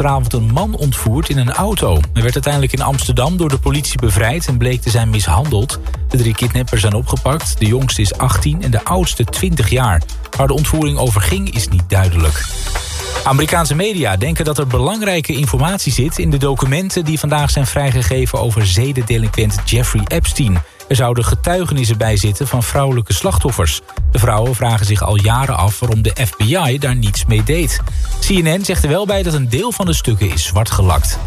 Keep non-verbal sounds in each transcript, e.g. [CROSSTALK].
gisteravond een man ontvoerd in een auto. Hij werd uiteindelijk in Amsterdam door de politie bevrijd... en bleek te zijn mishandeld. De drie kidnappers zijn opgepakt. De jongste is 18 en de oudste 20 jaar. Waar de ontvoering over ging is niet duidelijk. Amerikaanse media denken dat er belangrijke informatie zit... in de documenten die vandaag zijn vrijgegeven over zedendelinquent Jeffrey Epstein... Er zouden getuigenissen bij zitten van vrouwelijke slachtoffers. De vrouwen vragen zich al jaren af waarom de FBI daar niets mee deed. CNN zegt er wel bij dat een deel van de stukken is zwart gelakt.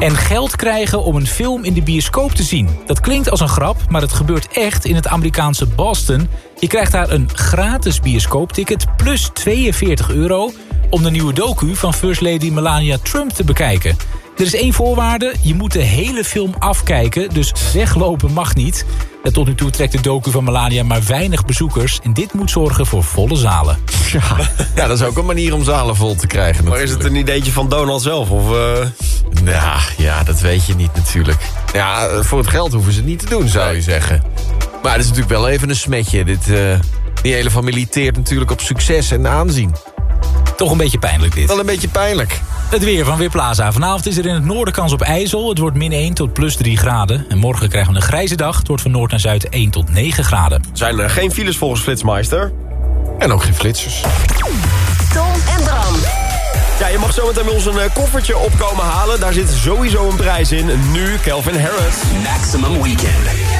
En geld krijgen om een film in de bioscoop te zien. Dat klinkt als een grap, maar het gebeurt echt in het Amerikaanse Boston. Je krijgt daar een gratis bioscoopticket plus 42 euro... om de nieuwe docu van First Lady Melania Trump te bekijken. Er is één voorwaarde, je moet de hele film afkijken, dus weglopen mag niet. En tot nu toe trekt de docu van Melania maar weinig bezoekers... en dit moet zorgen voor volle zalen. Ja, ja dat is ook een manier om zalen vol te krijgen. Maar is het een ideetje van Donald zelf? Of, uh... Nou, ja, dat weet je niet natuurlijk. Ja, voor het geld hoeven ze het niet te doen, zou je zeggen. Maar het is natuurlijk wel even een smetje. Dit, uh, die hele familie teert natuurlijk op succes en aanzien. Toch een beetje pijnlijk dit. Wel een beetje pijnlijk. Het weer van Weerplaza. Vanavond is er in het noorden kans op ijzel. Het wordt min 1 tot plus 3 graden. En morgen krijgen we een grijze dag. Het wordt van noord naar zuid 1 tot 9 graden. Zijn er geen files volgens Flitsmeister? En ook geen flitsers. Tom en Bram. Ja, je mag zometeen bij ons een uh, koffertje opkomen halen. Daar zit sowieso een prijs in. Nu Kelvin Harris. Maximum Weekend.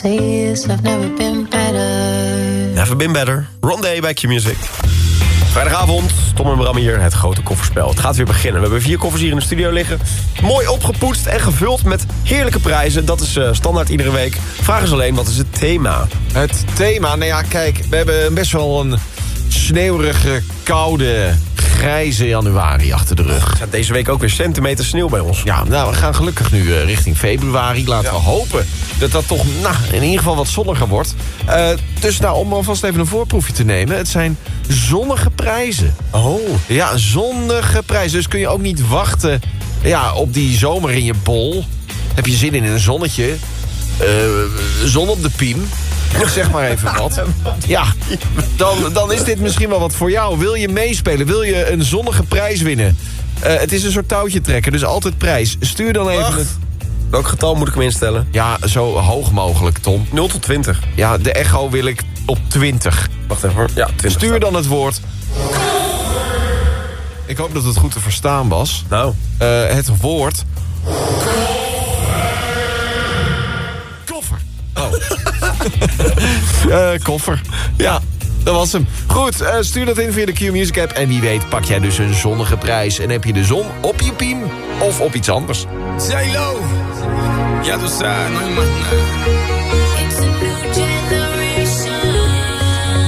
Say is I've never been better. Never been better. Rondé bij Q-Music. Vrijdagavond, Tom en Bram hier, het grote kofferspel. Het gaat weer beginnen. We hebben vier koffers hier in de studio liggen. Mooi opgepoetst en gevuld met heerlijke prijzen. Dat is eh, standaard iedere week. Vraag is alleen, wat is het thema? Het thema, nou ja, kijk, we hebben best wel een sneeuwige, koude, grijze januari achter de rug. Staat deze week ook weer centimeter sneeuw bij ons. Ja, nou, we gaan gelukkig nu eh, richting februari. Laten we hopen dat dat toch nou, in ieder geval wat zonniger wordt. Eh, dus nou, om alvast even een voorproefje te nemen. Het zijn zonnige prijzen. Oh. Ja, zonnige prijzen. Dus kun je ook niet wachten ja, op die zomer in je bol. Heb je zin in een zonnetje? Eh, zon op de piem. Zeg maar even wat. [LAUGHS] Ja, dan, dan is dit misschien wel wat voor jou. Wil je meespelen? Wil je een zonnige prijs winnen? Eh, het is een soort touwtje trekken, dus altijd prijs. Stuur dan even... Het, Welk getal moet ik hem instellen? ja, zo hoog mogelijk, Tom. 0 tot 20. Ja, de echo wil ik op 20. Wacht even hoor. Ja, 20. Stuur dan het woord... Ik hoop dat het goed te verstaan was. Nou, Eh, het woord... Koffer. Oh. [LAUGHS] Eh, koffer. Ja, dat was hem. Goed, eh, stuur dat in via de Q-Music app. En wie weet pak jij dus een zonnige prijs. En heb je de zon op je piem of op iets anders. J-Lo, ya tú sabes, no hay más nada. It's a new generation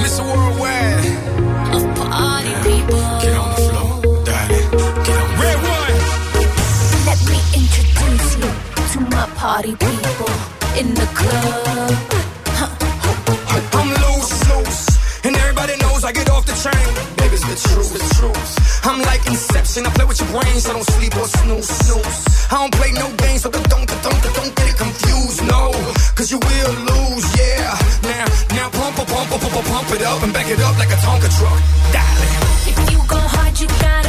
Mr. Worldwide, of party people. get on the floor, darling, get on. Red one, Let me introduce you to my party people in the club. I'm loose, loose, and everybody knows I get off the train. Baby's the truth, the truth. I'm like Inception, I play with your brains, I don't sleep or snooze, snooze. I don't play no games, so don't, don't, don't, don't get it confused, no, cause you will lose, yeah. Now, now pump, pump, pump, pump, pump, it up and back it up like a Tonka truck, darling. If you go hard, you gotta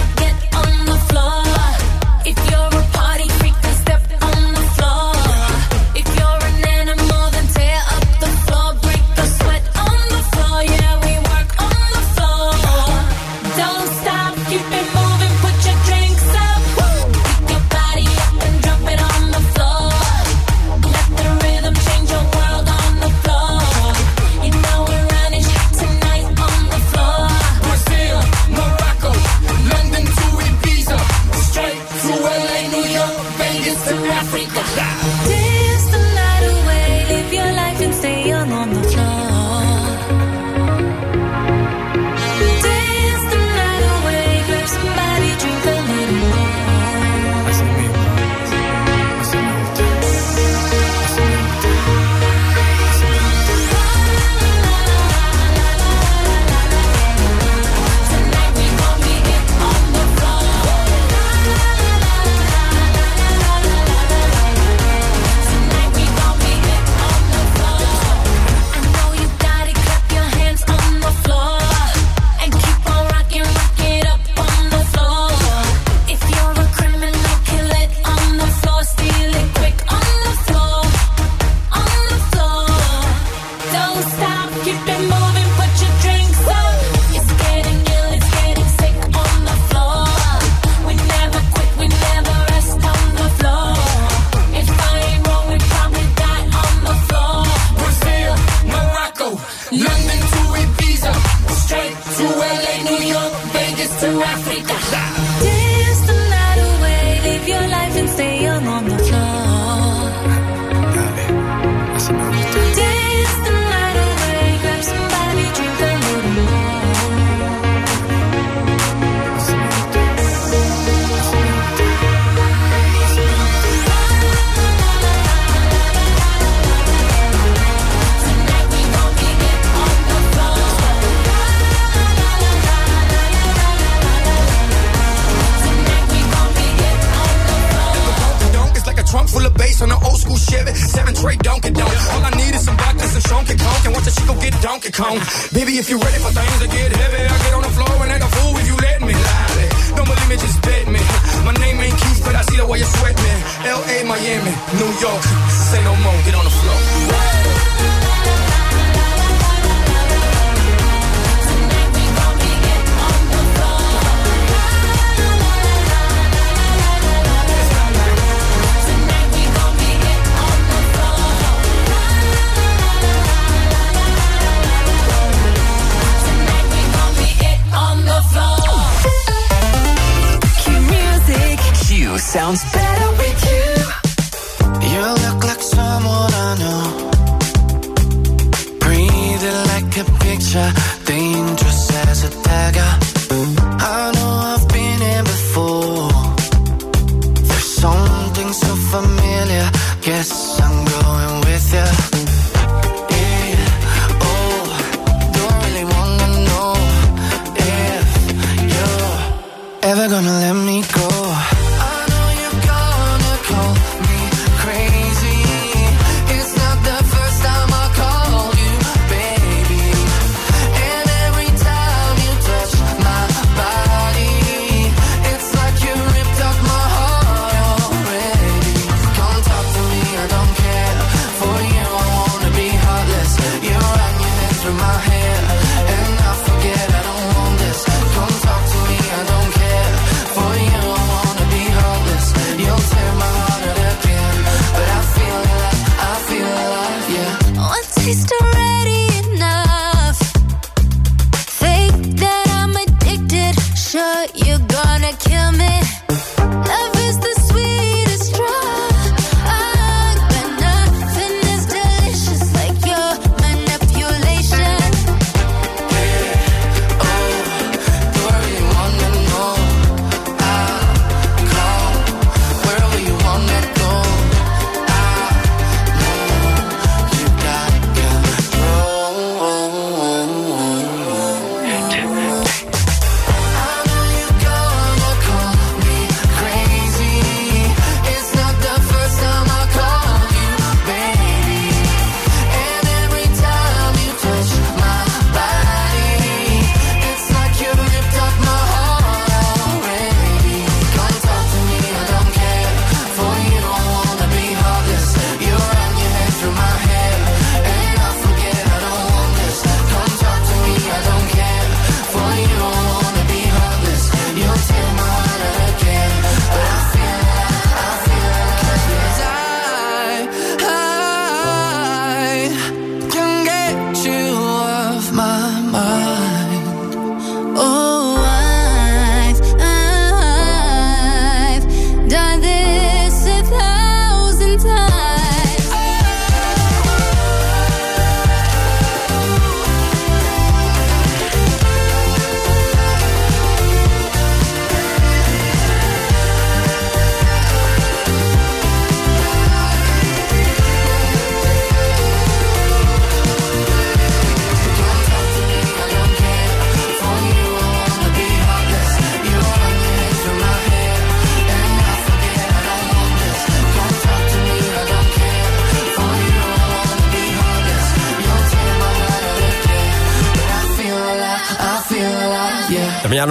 bounce back.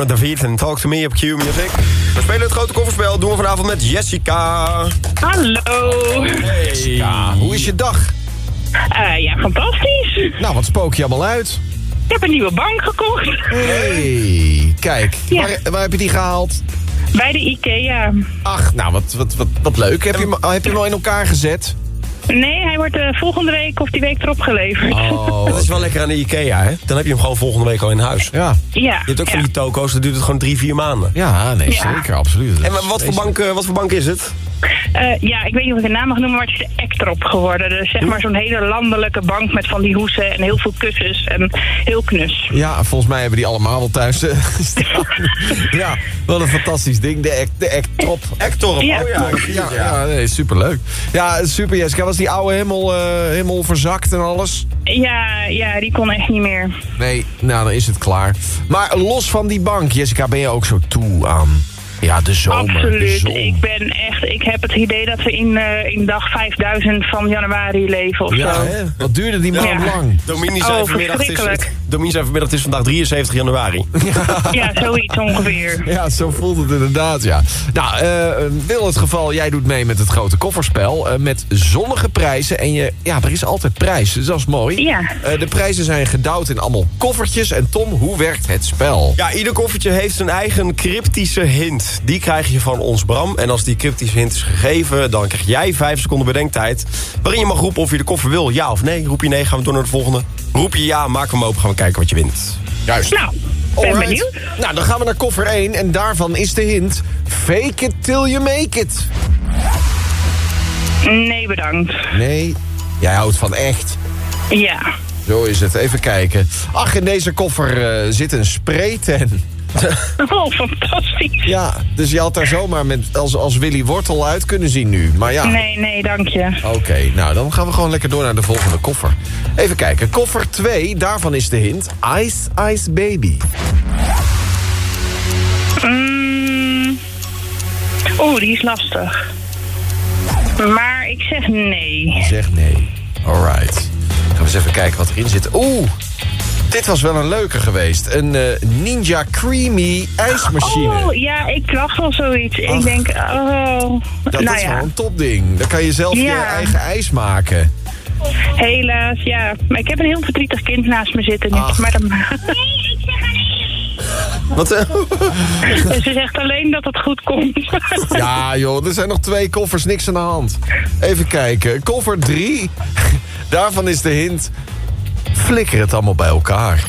David en Talk To Me op Q Music. We spelen het grote kofferspel. Doen we vanavond met Jessica. Hallo. Hey. Jessica, hoe is je dag? Eh, ja, fantastisch. Nou, wat spook je allemaal uit? Ik heb een nieuwe bank gekocht. Hey, kijk. Waar, waar heb je die gehaald? Bij de IKEA. Ach, nou, wat, wat, wat, wat leuk. Heb je, heb je hem al in elkaar gezet? Nee, hij wordt eh, volgende week of die week erop geleverd. Oh, [LAUGHS] Dat is wel lekker aan de Ikea, hè? Dan heb je hem gewoon volgende week al in huis. ja. Ja. Je hebt ook van die toko's, dat duurt het gewoon drie, vier maanden. Ja, nee, Ja. zeker, absoluut. En wat voor, bank, eh, wat voor bank is het? Eh, ja, ik weet niet of ik de naam mag noemen, maar het is de Ektrop geworden. Dus zeg maar zo'n hele landelijke bank met van die hoesen en heel veel kussens en heel knus. Ja, volgens mij hebben die allemaal wel thuis staan. [LAUGHS] ja, wat een fantastisch ding. De act, de act top. Ektorp, Ja. oh ja. Ja, ja nee, superleuk. Ja, super Jessica. Was die oude helemaal, eh, helemaal verzakt en alles? Ja, ja, die kon echt niet meer. Nee, nou dan is het klaar. Maar los van die bank, Jessica, ben je ook zo toe aan... Ja, de zomer, de Absoluut. zon. Ik ben echt, ik heb het idee dat we in, eh, in dag 5000 van januari leven of Ja, zo. hè? Wat duurde die maand Ja. lang? Domini zei, Oh, vanmiddag, het is. Domini zei vanmiddag, het is vandaag 73 januari. Ja, zoiets ongeveer. Ja, zo voelt het inderdaad, ja. Nou, eh wil het geval, jij doet mee met het grote kofferspel... eh, met zonnige prijzen. En je, ja, er is altijd prijs, dus dat is mooi. Ja. Eh, de prijzen zijn gedouwd in allemaal koffertjes. En Tom, hoe werkt het spel? Ja, ieder koffertje heeft zijn eigen cryptische hint. Die krijg je van ons Bram. En als die cryptische hint is gegeven, dan krijg jij 5 seconden bedenktijd. Waarin je mag roepen of je de koffer wil, ja of nee. Roep je nee, gaan we door naar de volgende. Roep je ja, maak hem open, gaan we kijken wat je wint. Juist. Nou, ben Alright. benieuwd. Nou, dan gaan we naar koffer 1. En daarvan is de hint... Fake it till you make it. Nee, bedankt. Nee, jij houdt van echt. Ja. Zo is het. Even kijken. Ach, in deze koffer eh, zit een sprayten. [LAUGHS] Oh, fantastisch. Ja, dus je had daar zomaar met, als, als Willy Wortel uit kunnen zien nu. Maar ja, Nee, nee, dank je. oké. nou, dan gaan we gewoon lekker door naar de volgende koffer. Even kijken. Koffer 2, daarvan is de hint. Ice Ice Baby. Mm. Oeh, die is lastig. Maar ik zeg nee. Zeg nee. Alright. Gaan we eens even kijken wat erin zit. Oeh, dit was wel een leuke geweest. Een eh, Ninja Creamy ijsmachine. Oh, ja, ik dacht wel zoiets. Ach. Ik denk, oh... Dat nou is ja, wel een topding. Dan kan je zelf je eigen ijs maken. helaas, ja. Maar ik heb een heel verdrietig kind naast me zitten nu. Maar dan... [LAUGHS] Wat, eh, Ze zegt alleen dat het goed komt. [LAUGHS] Ja joh, er zijn nog twee koffers, niks aan de hand. Even kijken. Koffer 3. [LAUGHS] Daarvan is de hint... Flikker het allemaal bij elkaar.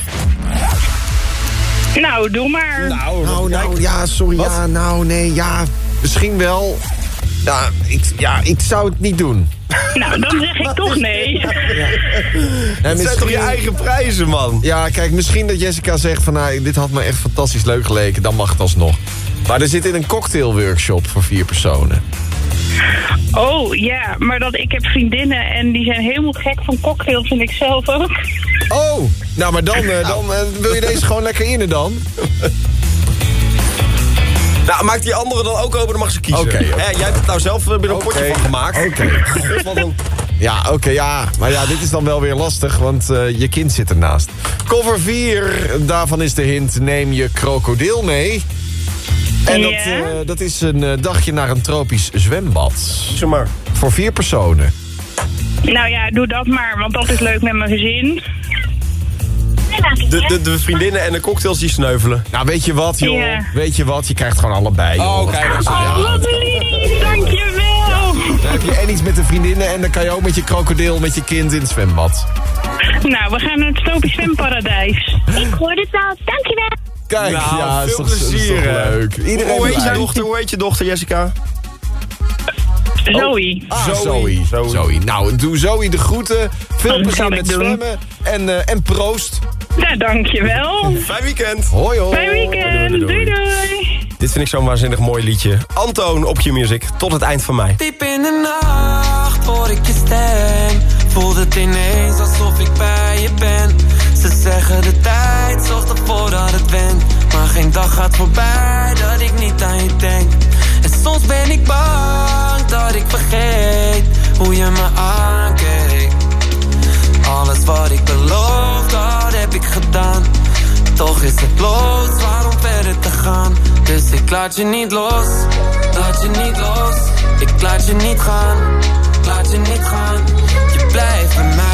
nou, doe maar. Nou, nou, ja, sorry. Ja, nou, nee, ja. Misschien wel. Ja ik, ja, ik zou het niet doen. Nou, dan zeg ik [LAUGHS] toch nee. En [LAUGHS] het zijn toch je eigen prijzen, man? Ja, kijk, misschien dat Jessica zegt van... Nou, dit had me echt fantastisch leuk geleken, dan mag het alsnog. Maar er zit in een cocktailworkshop voor vier personen. Oh, ja. Maar dat, ik heb vriendinnen en die zijn helemaal gek van cocktails en ik zelf ook. Oh, nou, maar dan, eh, dan eh, wil je deze gewoon lekker in dan? [LAUGHS] Nou, maak die andere dan ook open, dan mag ze kiezen. Oké, jij hebt het nou zelf weer een Oké. potje van gemaakt. Oké. [LAUGHS] Een... Ja, oké, ja. Maar ja, dit is dan wel weer lastig, want eh, je kind zit ernaast. Cover 4, daarvan is de hint... neem je krokodil mee. En dat, Ja? eh, dat is een eh, dagje naar een tropisch zwembad. Zeg maar. Voor vier personen. Nou ja, doe dat maar, want dat is leuk met mijn gezin. De, de, de vriendinnen en de cocktails die sneuvelen. Nou, weet je wat, joh? Ja. Weet je wat? Je krijgt gewoon allebei, joh. Oh, kijk eens. Oh, wat lief, dankjewel. Dan heb je en iets met de vriendinnen... en dan kan je ook met je krokodil, met je kind in het zwembad. Nou, we gaan naar het Tropisch Zwemparadijs. Ik hoor het al. Dankjewel. Kijk, Nou, ja, veel toch, is toch plezier, leuk. Iedereen Hoe heet je dochter? Hoe heet je dochter, Jessica? Zoe. Ah, Zoe. Zoe. Zoe. Zoe. Nou, doe Zoe de groeten. Veel Dat plezier met zwemmen. En, eh, en proost. Nou, dankjewel. [LAUGHS] Fijn weekend. Hoi, hoi. Fijn weekend. doei, doei. Doei, doei. Dit vind ik zo'n waanzinnig mooi liedje. Antoon op je music. Tot het eind van mij. Diep in de nacht hoor ik je stem Voelt het ineens alsof ik bij je ben Ze zeggen de tijd zorgt ervoor dat het went Maar geen dag gaat voorbij dat ik niet aan je denk En soms ben ik bang dat ik vergeet Hoe je me aankeek Alles wat ik beloof, dat heb ik gedaan toch is het los, waarom verder te gaan? Dus ik laat je niet los, laat je niet los. Ik laat je niet gaan, laat je niet gaan. Je blijft bij mij,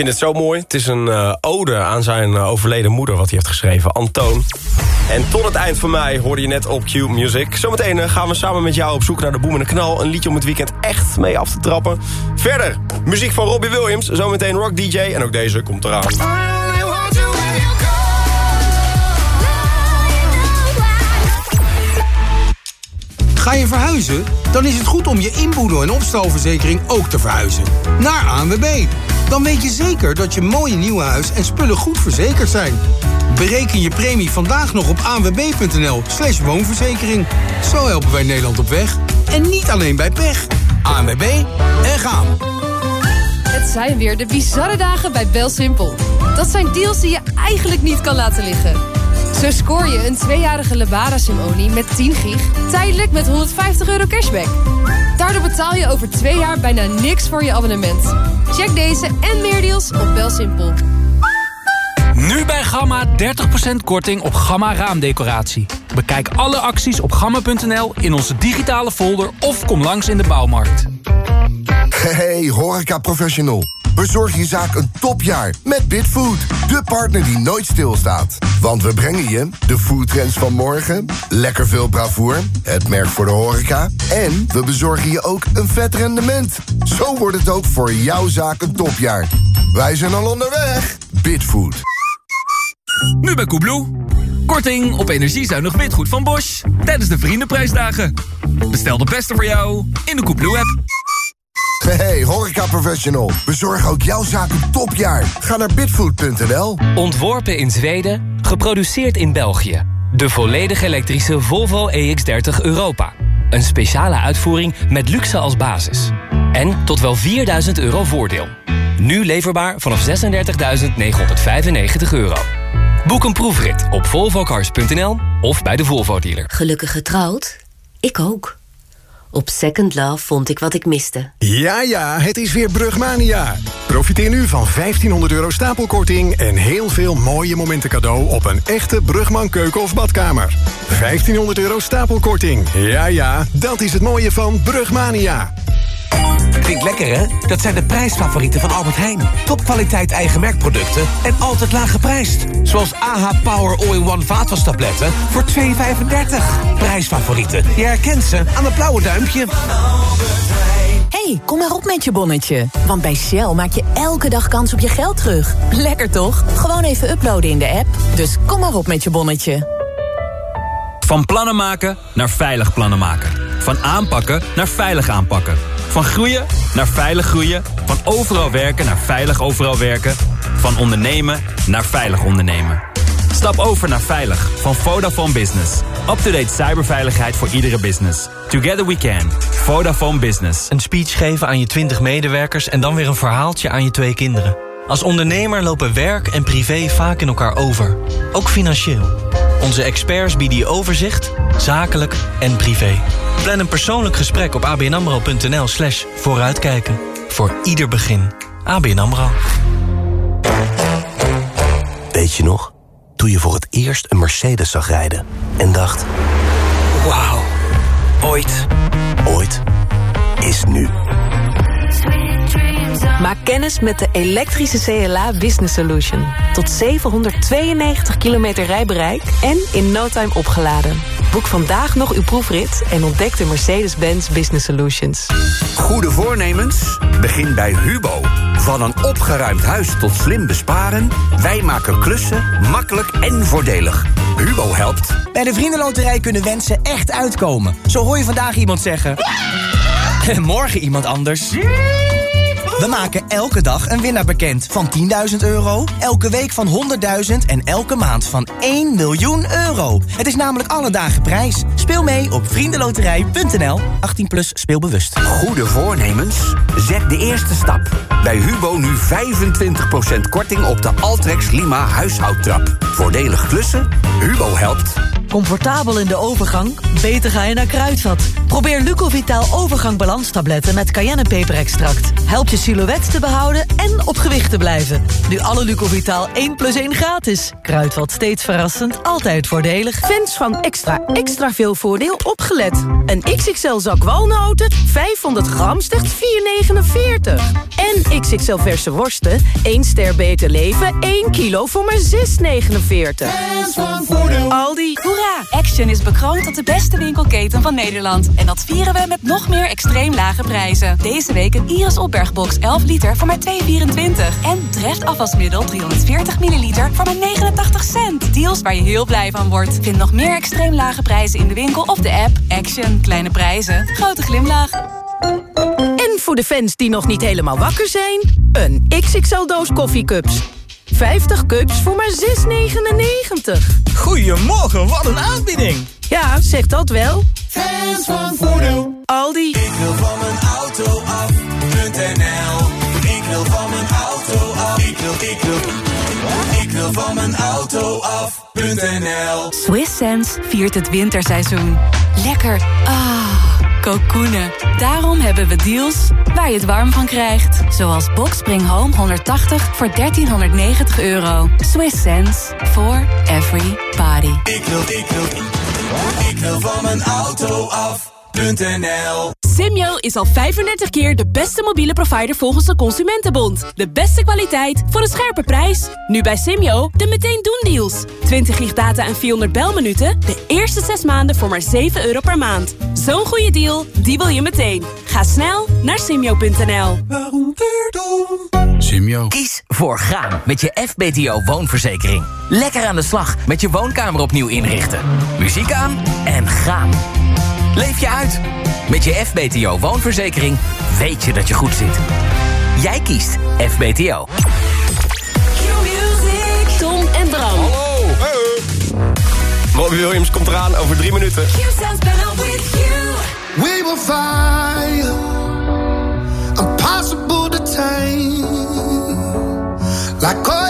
Vind het zo mooi. Het is een eh, ode aan zijn eh, overleden moeder wat hij heeft geschreven, Antoon. En tot het eind van mei hoorde je net op Q Music. Zometeen eh, gaan we samen met jou op zoek naar de boem en de knal. Een liedje om het weekend echt mee af te trappen. Verder, muziek van Robbie Williams. Zometeen Rock DJ. En ook deze komt eraan. Ga je verhuizen? Dan is het goed om je inboedel- en opstalverzekering ook te verhuizen. Naar ANWB. Dan weet je zeker dat je mooie nieuwe huis en spullen goed verzekerd zijn. Bereken je premie vandaag nog op anwb.nl slash woonverzekering. Zo helpen wij Nederland op weg. En niet alleen bij pech. ANWB en gaan. Het zijn weer de bizarre dagen bij BelSimpel. Dat zijn deals die je eigenlijk niet kan laten liggen. Zo scoor je een tweejarige Lebara Simonie met 10 gig... tijdelijk met 150 euro cashback. Daardoor betaal je over twee jaar bijna niks voor je abonnement. Check deze en meer deals op BelSimpel. Nu bij Gamma 30% korting op Gamma raamdecoratie. Bekijk alle acties op gamma.nl in onze digitale folder of kom langs in de bouwmarkt. Hey, horeca professional. Bezorg je zaak een topjaar met Bitfood. De partner die nooit stilstaat. Want we brengen je de foodtrends van morgen, lekker veel bravoer, het merk voor de horeca... en we bezorgen je ook een vet rendement. Zo wordt het ook voor jouw zaak een topjaar. Wij zijn al onderweg. Bitfood. Nu bij Koebloe. Korting op energiezuinig witgoed van Bosch tijdens de Vriendenprijsdagen. Bestel de beste voor jou in de Koebloe-app. Hey, horeca professional. Bezorg ook jouw zaak een topjaar. Ga naar bitfood.nl. Ontworpen in Zweden, geproduceerd in België. De volledig elektrische Volvo EX30 Europa. Een speciale uitvoering met luxe als basis. En tot wel 4000 euro voordeel. Nu leverbaar vanaf 36.995 euro. Boek een proefrit op volvocars.nl of bij de Volvo dealer. Gelukkig getrouwd? Ik ook. Op Second Love vond ik wat ik miste. Ja, ja, het is weer Brugmania. Profiteer nu van 1500 euro stapelkorting... en heel veel mooie momenten cadeau op een echte Brugman keuken of badkamer. 1500 euro stapelkorting. Ja, ja, dat is het mooie van Brugmania. Klinkt lekker, hè? Dat zijn de prijsfavorieten van Albert Heijn. Topkwaliteit eigen merkproducten en altijd laag geprijsd. Zoals AH Power All-in-One vaatwastabletten voor 2,35. Prijsfavorieten. Je herkent ze aan het blauwe duimpje. hey, kom maar op met je bonnetje. Want bij Shell maak je elke dag kans op je geld terug. Lekker toch? Gewoon even uploaden in de app. Dus kom maar op met je bonnetje. Van plannen maken naar veilig plannen maken. Van aanpakken naar veilig aanpakken. Van groeien naar veilig groeien. Van overal werken naar veilig overal werken. Van ondernemen naar veilig ondernemen. Stap over naar veilig van Vodafone Business. Up-to-date cyberveiligheid voor iedere business. Together we can. Vodafone Business. Een speech geven aan je 20 medewerkers en dan weer een verhaaltje aan je twee kinderen. Als ondernemer lopen werk en privé vaak in elkaar over. Ook financieel. Onze experts bieden je overzicht, zakelijk en privé. Plan een persoonlijk gesprek op abnamro.nl slash vooruitkijken. Voor ieder begin. ABN AMRO. Weet je nog? Toen je voor het eerst een Mercedes zag rijden en dacht... Wauw, ooit, ooit is nu. Maak kennis met de elektrische CLA Business Solution. Tot 792 kilometer rijbereik en in no time opgeladen. Boek vandaag nog uw proefrit en ontdek de Mercedes-Benz Business Solutions. Goede voornemens? Begin bij Hubo. Van een opgeruimd huis tot slim besparen... wij maken klussen makkelijk en voordelig. Hubo helpt. Bij de Vriendenloterij kunnen wensen echt uitkomen. Zo hoor je vandaag iemand zeggen... En [LAUGHS] morgen iemand anders. We maken elke dag een winnaar bekend van 10.000 euro, elke week van 100.000 en elke maand van 1 miljoen euro. Het is namelijk alle dagen prijs. Speel mee op vriendenloterij.nl. 18 plus speelbewust. Goede voornemens? Zet de eerste stap. Bij Hubo nu 25% korting op de Altrex Lima huishoudtrap. Voordelig klussen? Hubo helpt. Comfortabel in de overgang? Beter ga je naar Kruidvat. Probeer Lucovitaal overgang balanstabletten met cayennepeperextract. Helpt je silhouet te behouden en op gewicht te blijven. Nu alle Lucovitaal 1 plus 1 gratis. Kruidvat steeds verrassend, altijd voordelig. Fans van extra extra veel voordeel opgelet. Een XXL zak walnoten, 500 gram, slechts 4,49. En XXL verse worsten, 1 ster beter leven, 1 kilo voor maar 6,49. Aldi, Action is bekroond tot de beste winkelketen van Nederland. En dat vieren we met nog meer extreem lage prijzen. Deze week een Iris opbergbox 11 liter voor maar 2,24. En Dreft afwasmiddel 340 milliliter voor maar 89 cent. Deals waar je heel blij van wordt. Vind nog meer extreem lage prijzen in de winkel of de app. Action. Kleine prijzen. Grote glimlach. En voor de fans die nog niet helemaal wakker zijn... een XXL-doos koffiecups. 50 cups voor maar 6,99. Goedemorgen, wat een aanbieding. Ja, zeg dat wel. Fans van Voordeel. Aldi. Ik wil van mijn auto af.nl Ik wil van mijn auto af. Ik wil, ik wil, ik wil van mijn auto af.nl Swiss Sense viert het winterseizoen. Lekker. Ah, kokoenen. Daarom hebben we deals waar je het warm van krijgt. Zoals Boxspring Home 180 voor 1390 euro. Swiss Sense for every body. Ik wil, ik wil, ik wil van mijn auto af.nl Simyo is al 35 keer de beste mobiele provider volgens de Consumentenbond. De beste kwaliteit voor een scherpe prijs. Nu bij Simyo de meteen doen deals. 20 gig data en 400 belminuten. De eerste 6 maanden voor maar 7 euro per maand. Zo'n goede deal, die wil je meteen. Ga snel naar simyo.nl. Simio. Kies voor gaan met je FBTO woonverzekering. Lekker aan de slag met je woonkamer opnieuw inrichten. Muziek aan en gaan. Leef je uit. Met je FBTO woonverzekering weet je dat je goed zit. Jij kiest FBTO. Tom en Bram. Robbie Williams komt eraan over drie minuten. We will fire, impossible to tame, like oil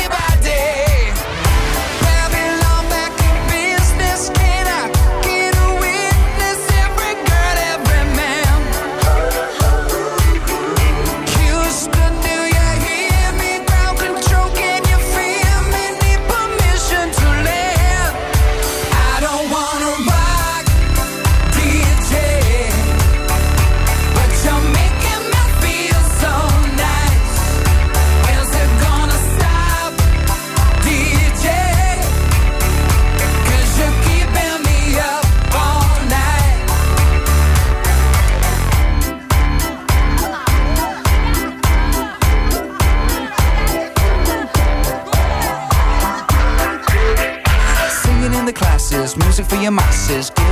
your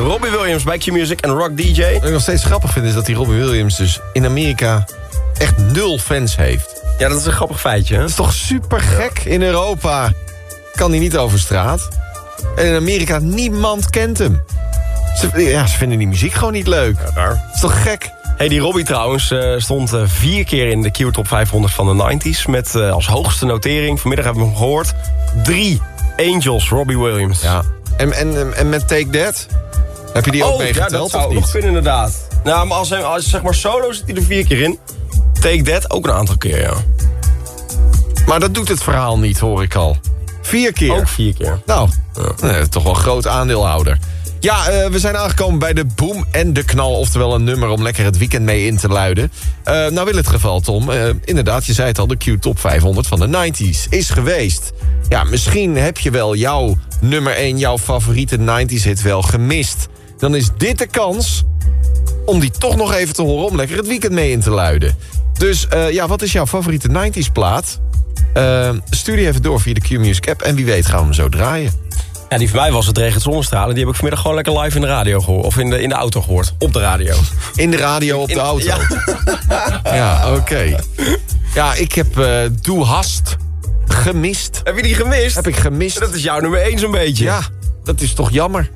Robbie Williams bij Q-Music en Rock DJ. Wat ik nog steeds grappig vind is dat die Robbie Williams dus in Amerika echt nul fans heeft. Ja, dat is een grappig feitje. Hè? Dat is toch super gek? In Europa kan hij niet over straat. En in Amerika, niemand kent hem. Ze, ja, ze vinden die muziek gewoon niet leuk. Ja, Dat is toch gek? Hey, die Robbie trouwens eh, stond eh, vier keer in de Q-top 500 van de 90s... met eh, als hoogste notering, vanmiddag hebben we hem gehoord... drie Angels, Robbie Williams. Ja. En, en, en met Take That? Heb je die ook oh, ja, meegeteld dat of zou nog kunnen inderdaad. Nou, maar als, hij, als zeg maar solo zit hij er vier keer in. Take That ook een aantal keer, ja. Maar dat doet het verhaal niet, hoor ik al. Vier keer. Ook vier keer. Nou, toch wel groot aandeelhouder. Ja, eh, we zijn aangekomen bij de boom en de knal. Oftewel een nummer om lekker het weekend mee in te luiden. Eh, nou wil het geval, Tom. Eh, inderdaad, je zei het al, de Q-top 500 van de 90s is geweest. Ja, misschien heb je wel jouw nummer 1, jouw favoriete 90s hit wel gemist dan is dit de kans om die toch nog even te horen... om lekker het weekend mee in te luiden. Dus eh, ja, wat is jouw favoriete 90s plaat? Uh, stuur die even door via de Q-Music app en wie weet gaan we hem zo draaien. Ja, die voor mij was het regent zonnestralen. Die heb ik vanmiddag gewoon lekker live in de radio gehoord. Of in de, in de auto gehoord. Op de radio. In de radio op de auto. [LAUGHS] Ja, oké. Ja, ik heb uh, Doe Hast gemist. Heb je die gemist? Heb ik gemist. Dat is jouw nummer één zo'n beetje. Ja, dat is toch jammer.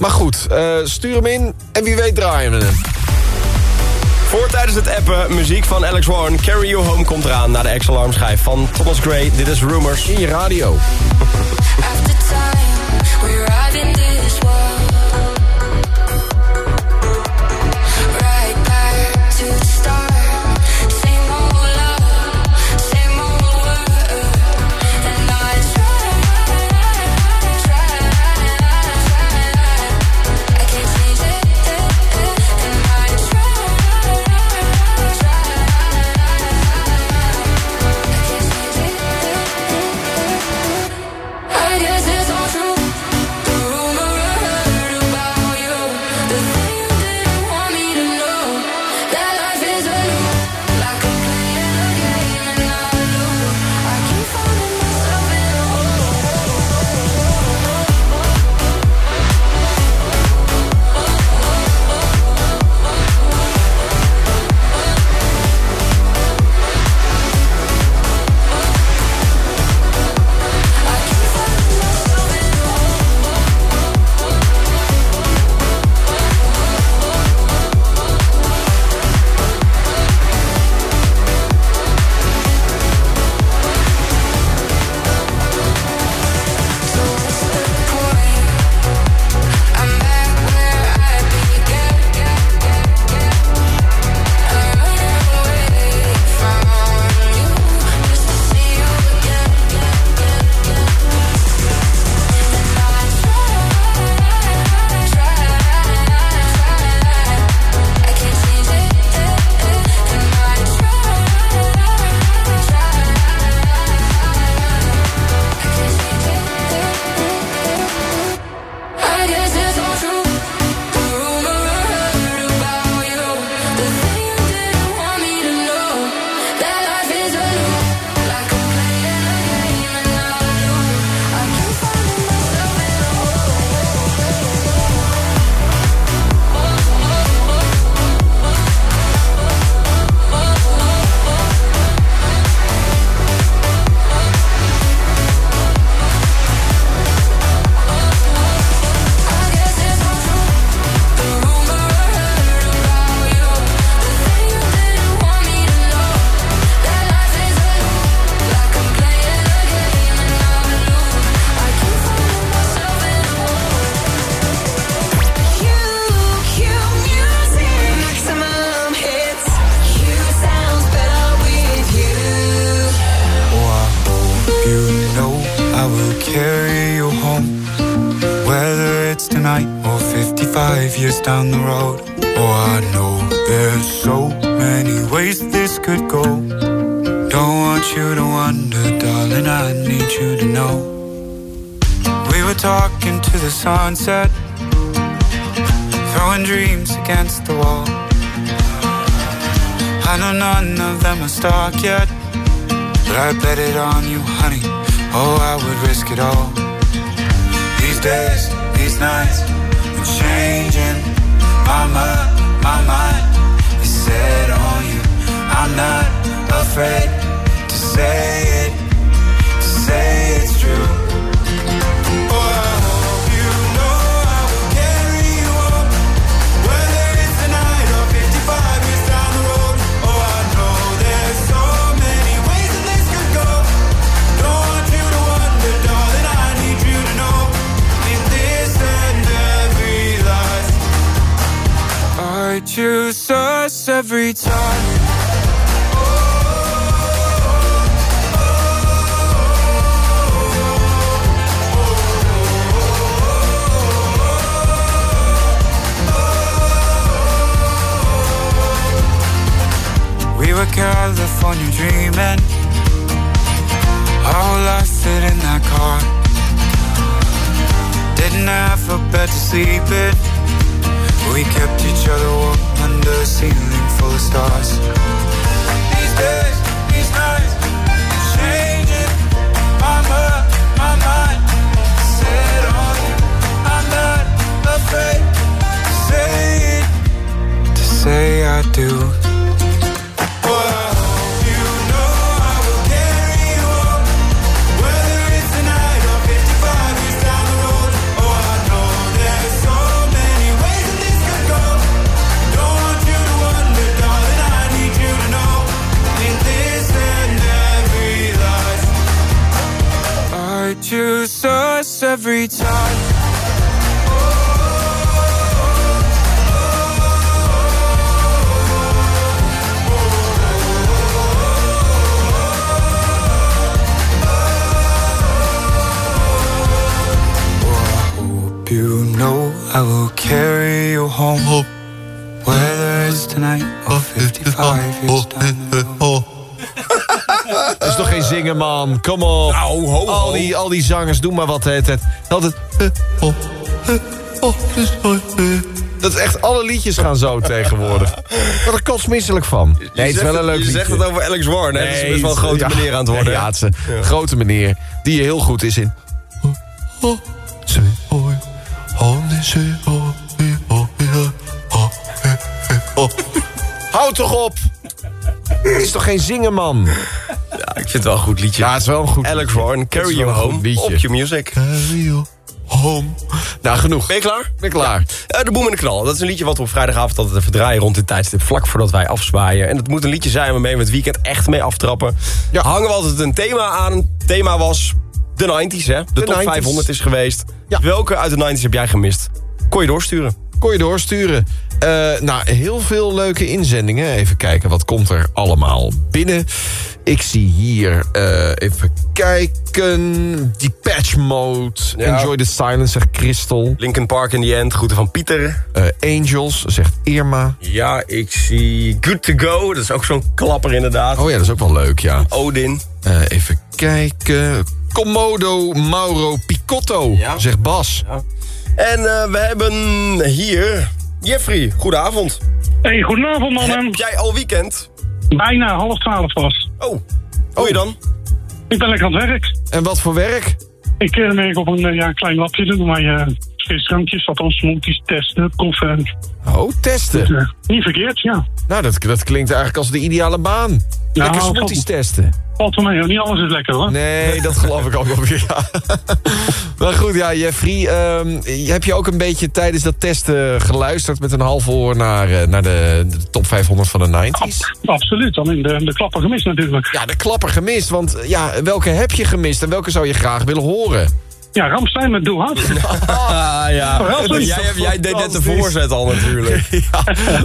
Maar goed, eh, stuur hem in en wie weet draaien we hem. Voor tijdens het appen, muziek van Alex Warren. Carry You Home komt eraan naar de X-alarmschijf van Thomas Gray. Dit is Rumors in je radio. You know I will carry you home. Whether it's tonight or 55 years down the road. Dat is toch geen zingen, man? Kom op. Nou, ho, ho. Al, die, al die zangers, doen maar wat de hele tijd. Altijd... eh, oh, eh, oh, oh, eh. Dat is echt, alle liedjes gaan zo [LAUGHS] tegenwoordig. Wat er kotsmisselijk van. Nee, het is wel een leuk Je liedje. zegt het over Alex Warren, hè? dat is Nee, best wel een grote ja. meneer aan het worden. Ja, het is een grote meneer die heel goed is in... [LAUGHS] Houd toch op! Het is toch geen zingen, man? Ja, ik vind het wel een goed liedje. Ja, het is wel een goed Alex Warren, Carry You Home, liedje. op je music. Carry you home. Nou, genoeg. Ben je klaar? Ben klaar. Eh, de Boem en de Knal. Dat is een liedje wat we op vrijdagavond altijd even draaien rond dit tijdstip. Vlak voordat wij afzwaaien. En het moet een liedje zijn waarmee we het weekend echt mee aftrappen. Ja. Hangen we altijd een thema aan. Het thema was de 90s, hè? De, De top 90s. 500 is geweest. Ja. Welke uit de 90s heb jij gemist? Kon je doorsturen? Kon je doorsturen. Eh, nou, heel veel leuke inzendingen. Even kijken, wat komt er allemaal binnen? Ik zie hier, eh, even kijken... Depeche Mode, Ja. Enjoy the Silence, zegt Crystal. Linkin Park in the End, groeten van Pieter. Eh, Angels, zegt Irma. Ja, ik zie Good To Go. Dat is ook zo'n klapper inderdaad. Oh ja, dat is ook wel leuk, ja. Odin. Even kijken... Komodo Mauro Picotto, Ja. zegt Bas. En eh, we hebben hier Jeffrey. Goedenavond. Hey, goedenavond mannen. Heb jij al weekend? Bijna half twaalf pas. Oh, hoe je dan? Ik ben lekker aan het werk. En wat voor werk? Ik eh, werk op een eh, ja, klein lapje. Doen wij eh frisdrankjes, althans smoothies testen, proeven. Oh, testen. Eh, niet verkeerd, ja. Nou, dat, dat klinkt eigenlijk als de ideale baan. Lekker Nou, smoothies testen. Valt mee, hoor. niet alles is lekker hoor. Nee, dat geloof ik ook wel weer. Ja. [LAUGHS] Maar goed, ja, Jeffrey, ehm, heb je ook een beetje tijdens dat testen geluisterd... met een half oor naar, eh, naar de, de top 500 van de 90s? Absoluut, dan in de, de klappen gemist natuurlijk. Ja, de klapper gemist, want ja, welke heb je gemist... en welke zou je graag willen horen? Ja, Ramstein met Doe Hard. [LAUGHS] Ah ja, Oh, jij, jij deed net de voorzet al natuurlijk. [LAUGHS]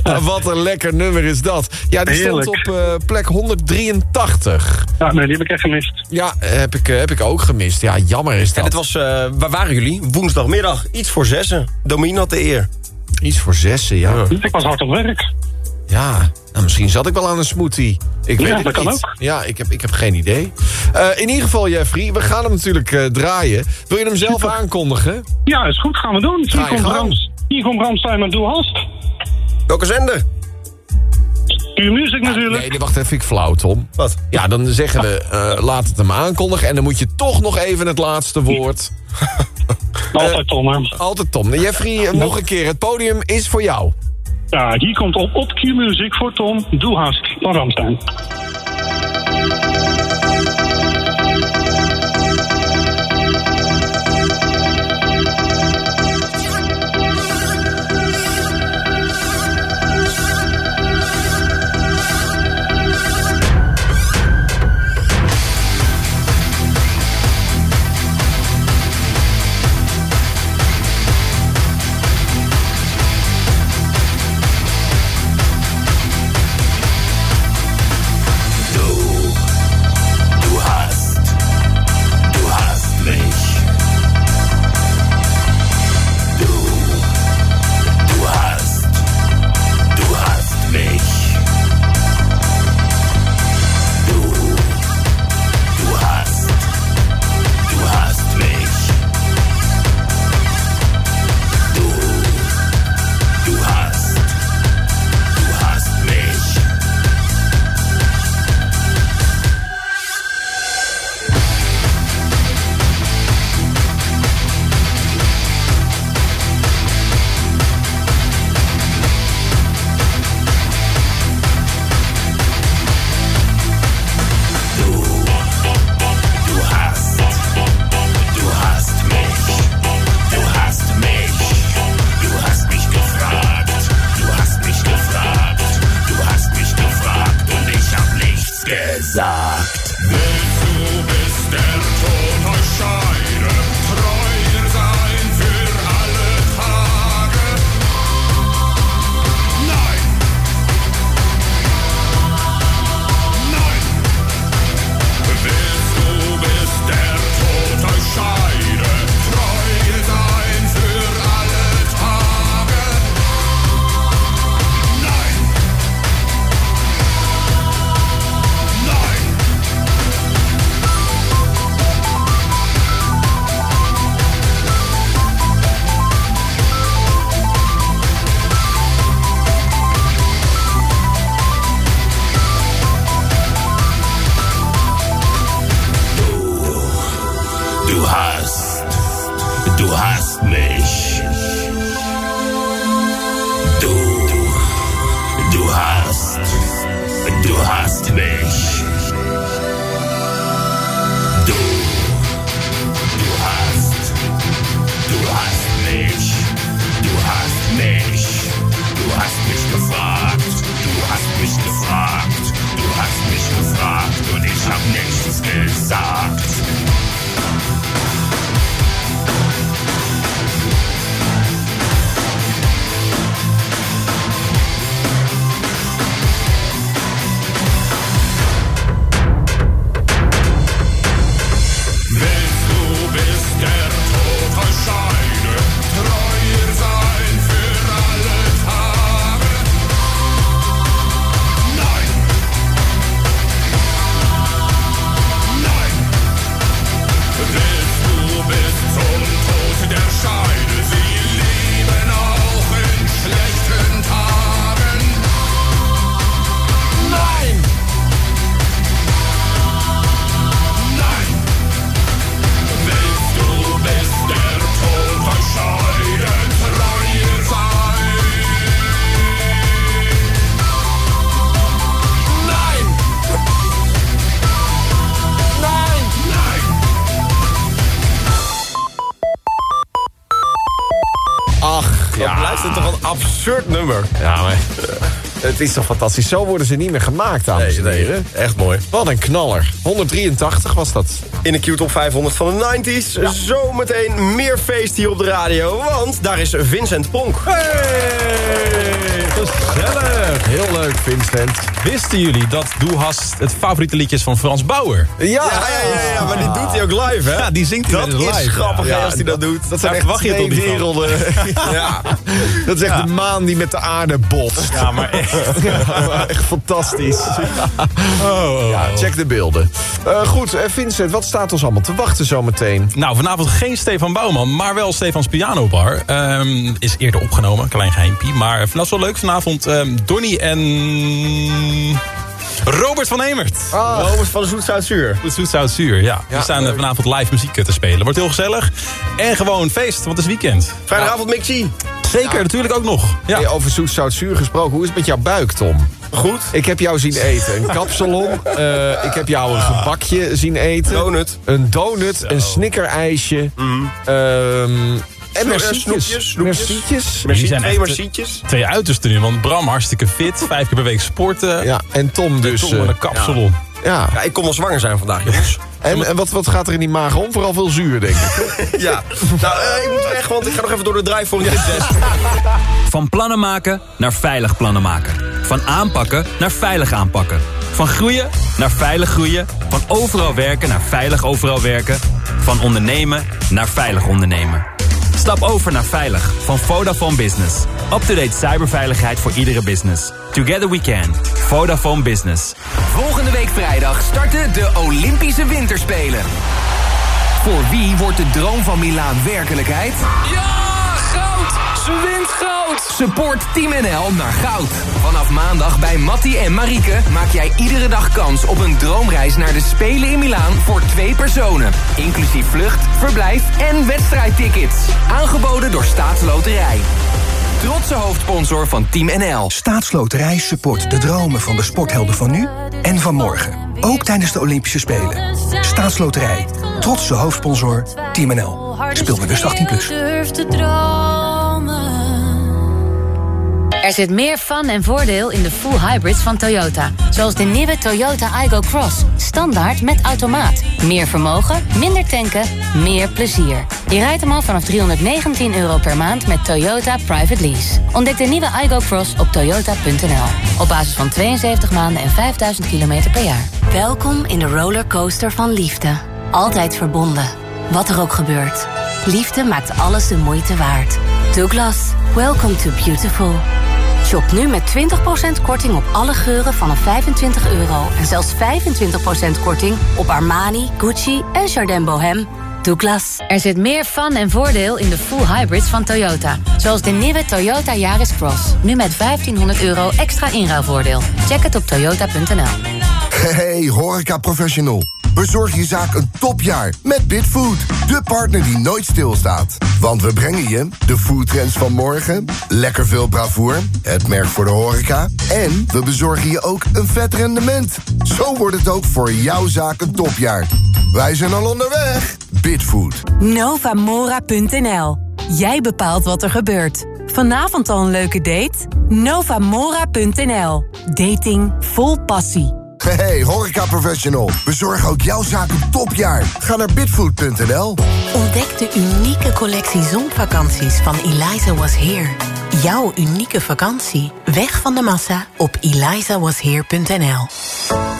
ja, [LAUGHS] wat een lekker nummer is dat. Ja, die stond op eh, plek 183. Ja, nee, die heb ik echt gemist. Ja, heb ik, eh, heb ik ook gemist. Ja, jammer is dat. En het was, eh, waar waren jullie? Woensdagmiddag, iets voor zessen. Domien had de eer. Iets voor zessen, ja. Ik was hard op werk. Ja, nou, misschien zat ik wel aan een smoothie. Ik Ja, weet het dat kan niet. ook. Ja, ik heb, ik heb geen idee. Eh, in ieder geval, Jeffrey, we gaan hem natuurlijk eh, draaien. Wil je hem zelf aankondigen? Ja, is goed, gaan we doen. Hier komt. Rams, hier komt Ramstein met Doe Hard. Welke zender? Uw music natuurlijk. Nee, nee, wacht even, ik flauw, Tom. Wat? Ja, dan zeggen we, eh, laat het hem aankondigen. En dan moet je toch nog even het laatste woord. [LAUGHS] Altijd Tom, hè. Altijd Tom. Jeffrey, nog een keer, het podium is voor jou. Ja, hier komt op, op Q-Music voor Tom. Doe Hard van Ramstein. Absurd nummer. Ja, maar het is toch fantastisch. Zo worden ze niet meer gemaakt, dames en heren. echt mooi. Wat een knaller. 183 was dat. In de Q-top 500 van de 90s. Zometeen meer feest hier op de radio. Want daar is Vincent Pronk. Gezellig. Heel leuk, Vincent. Wisten jullie dat Doe Hast het favoriete liedje is van Frans Bauer? Ja, Ja, ja, ja, ja, maar die doet hij ook live, hè? Ja, die zingt hij Dat met is live. grappig, Ja. hè, als hij dat doet. Dat zijn Daar echt twee werelden. [LAUGHS] Ja. Dat is echt Ja. de maan die met de aarde botst. Ja, maar echt. Ja, [LAUGHS] echt fantastisch. Oh, oh, Ja, oh. check de beelden. Eh, goed, eh, Vincent, wat staat ons allemaal te wachten zometeen? Nou, vanavond geen Stefan Bouwman, maar wel Stefans Pianobar. Ehm, is eerder opgenomen, klein geheimpie. Maar dat is wel leuk vanavond. ehm En... Robert van Emert. Robert van de Zoet Zuid-Zuur. Goed zoet, zout, zuur. Ja. Die staan eh, vanavond live muziek eh, te spelen. Wordt heel gezellig. En gewoon feest, want het is weekend. Vrijdagavond Mixie. Zeker, natuurlijk ook nog. Ja. Hey, over zoet, zout, zuur gesproken. Hoe is het met jouw buik, Tom? Goed. Ik heb jou zien eten. Een kapsalon. [LAUGHS] eh, ik heb jou een gebakje zien eten. Donut. Een donut. Een snickerijsje. ehm en mercietjes. snoepjes, snoepjes. Merci, zijn twee echt, Mercietjes. Twee uitersten nu, want Bram hartstikke fit. Vijf keer per week sporten. Ja, en Tom dus. Tom met eh, een kapsalon. ja. Ja, ik kon wel zwanger zijn vandaag, [LAUGHS] jongens. En, en wat, wat gaat er in die maag om? Vooral veel zuur, denk ik. [LAUGHS] ja. Nou, eh, ik moet weg, want ik ga nog even door de drive voor een. Van plannen maken naar veilig plannen maken. Van aanpakken naar veilig aanpakken. Van groeien naar veilig groeien. Van overal werken naar veilig overal werken. Van ondernemen naar veilig ondernemen. Stap over naar Veilig van Vodafone Business. Up-to-date cyberveiligheid voor iedere business. Together we can. Vodafone Business. Volgende week vrijdag starten de Olympische Winterspelen. Voor wie wordt de droom van Milaan werkelijkheid? Ja! Ze wint goud! Support Team NL naar goud. Vanaf maandag bij Matti en Marieke maak jij iedere dag kans op een droomreis naar de Spelen in Milaan voor twee personen. Inclusief vlucht, verblijf en wedstrijdtickets. Aangeboden door Staatsloterij. Trotse hoofdsponsor van Team NL. Staatsloterij support de dromen van de sporthelden van nu en van morgen. Ook tijdens de Olympische Spelen. Staatsloterij. Trotse hoofdsponsor Team NL. Speel bewust 18+. Plus. Er zit meer fun en voordeel in de full hybrids van Toyota. Zoals de nieuwe Toyota Igo Cross. Standaard met automaat. Meer vermogen, minder tanken, meer plezier. Je rijdt hem al vanaf 319 euro per maand met Toyota Private Lease. Ontdek de nieuwe Igo Cross op toyota.nl. Op basis van 72 maanden en 5000 kilometer per jaar. Welkom in de rollercoaster van liefde. Altijd verbonden. Wat er ook gebeurt. Liefde maakt alles de moeite waard. Douglas, welcome to beautiful. Shop nu met 20% korting op alle geuren vanaf 25 euro. En zelfs 25% korting op Armani, Gucci en Jardin Bohem. Douglas. Er zit meer fun en voordeel in de full hybrids van Toyota. Zoals de nieuwe Toyota Yaris Cross. Nu met 1500 euro extra inruilvoordeel. Check het op toyota.nl. Hey, horeca professional. Bezorg je zaak een topjaar met Bitfood. De partner die nooit stilstaat. Want we brengen je de foodtrends van morgen, lekker veel bravoer, het merk voor de horeca... en we bezorgen je ook een vet rendement. Zo wordt het ook voor jouw zaak een topjaar. Wij zijn al onderweg. Bitfood. Novamora.nl. Jij bepaalt wat er gebeurt. Vanavond al een leuke date? Novamora.nl. Dating vol passie. Hey, horeca professional. Bezorg ook jouw zaak een topjaar. Ga naar bitfood.nl. Ontdek de unieke collectie zonvakanties van Eliza Was Here. Jouw unieke vakantie. Weg van de massa op elizawasheer.nl.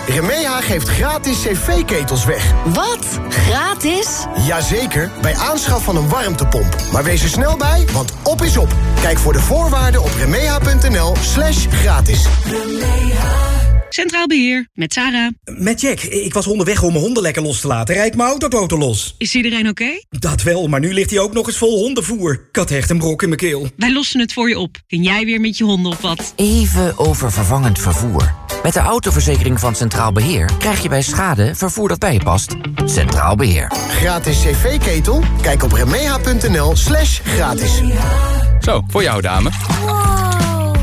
Remeha geeft gratis cv-ketels weg. Wat? Gratis? Jazeker, bij aanschaf van een warmtepomp. Maar wees er snel bij, want op is op. Kijk voor de voorwaarden op remeha.nl slash gratis. Centraal Beheer, met Sarah. Met Jack. Ik was onderweg om mijn honden lekker los te laten. Rijd mijn autoboten los. Is iedereen oké? Dat wel, maar nu ligt hij ook nog eens vol hondenvoer. Ik had echt een brok in mijn keel. Wij lossen het voor je op. Kun jij weer met je honden op wat? Even over vervangend vervoer. Met de autoverzekering van Centraal Beheer krijg je bij schade vervoer dat bij je past. Centraal Beheer. Gratis cv-ketel? Kijk op remeha.nl slash gratis. Zo, voor jou dame.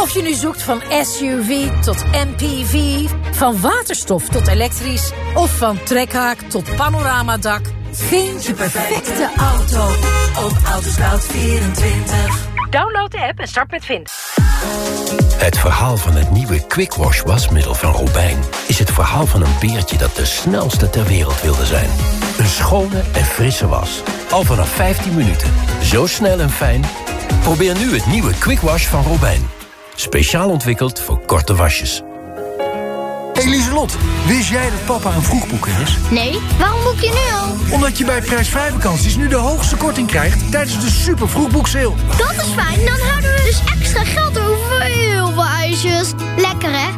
Of je nu zoekt van SUV tot MPV, van waterstof tot elektrisch... of van trekhaak tot panoramadak... vind je perfecte auto op Autoscout24. Download de app en start met Vind. Het verhaal van het nieuwe Quick Wash wasmiddel van Robijn... is het verhaal van een beertje dat de snelste ter wereld wilde zijn. Een schone en frisse was. Al vanaf 15 minuten. Zo snel en fijn. Probeer nu het nieuwe Quick Wash van Robijn. Speciaal ontwikkeld voor korte wasjes. Hey Lieselot, wist jij dat papa een vroegboeker is? Nee, waarom boek je nu al? Omdat je bij prijsvrij vakanties nu de hoogste korting krijgt tijdens de super vroegboekseil. Dat is fijn, dan houden we dus extra geld over voor heel veel ijsjes. Lekker hè?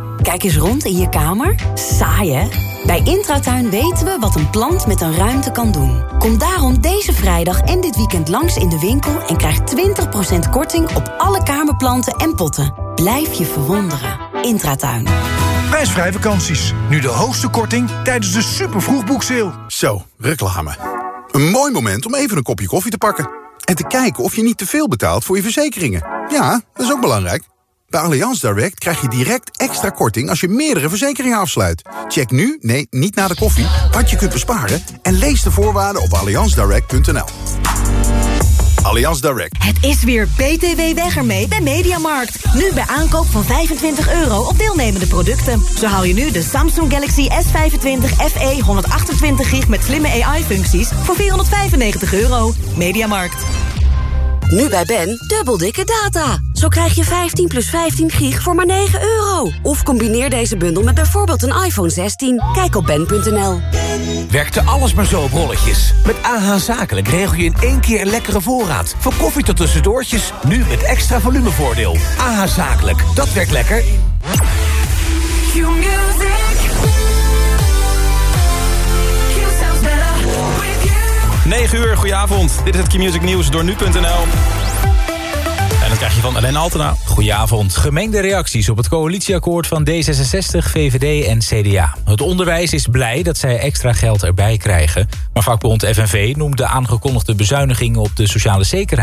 [LAUGHS] Kijk eens rond in je kamer. Saai hè? Bij Intratuin weten we wat een plant met een ruimte kan doen. Kom daarom deze vrijdag en dit weekend langs in de winkel... en krijg 20% korting op alle kamerplanten en potten. Blijf je verwonderen. Intratuin. Prijsvrij vakanties. Nu de hoogste korting tijdens de super vroegboekseil. Zo, reclame. Een mooi moment om even een kopje koffie te pakken. En te kijken of je niet te veel betaalt voor je verzekeringen. Ja, dat is ook belangrijk. Bij Allianz Direct krijg je direct extra korting als je meerdere verzekeringen afsluit. Check nu, nee, niet na de koffie, wat je kunt besparen... en lees de voorwaarden op allianzdirect.nl. Allianz Direct. Het is weer BTW weg ermee bij Mediamarkt. Nu bij aankoop van 25 euro op deelnemende producten. Zo haal je nu de Samsung Galaxy S25 FE 128 gig met slimme AI-functies voor 495 euro. Mediamarkt. Nu bij Ben, dubbel dikke data. Zo krijg je 15 plus 15 gig voor maar 9 euro. Of combineer deze bundel met bijvoorbeeld een iPhone 16. Kijk op ben.nl. Werkte alles maar zo op rolletjes? Met AH Zakelijk regel je in één keer een lekkere voorraad. Van koffie tot tussendoortjes, nu met extra volumevoordeel. AH Zakelijk, dat werkt lekker. 9 uur, goedenavond. Dit is het Q-Music Nieuws door nu.nl. En dan krijg je van Alain Altena. Goedenavond. Gemengde reacties op het coalitieakkoord van D66, VVD en CDA. Het onderwijs is blij dat zij extra geld erbij krijgen. Maar vakbond FNV noemt de aangekondigde bezuinigingen op de sociale zekerheid